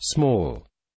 small.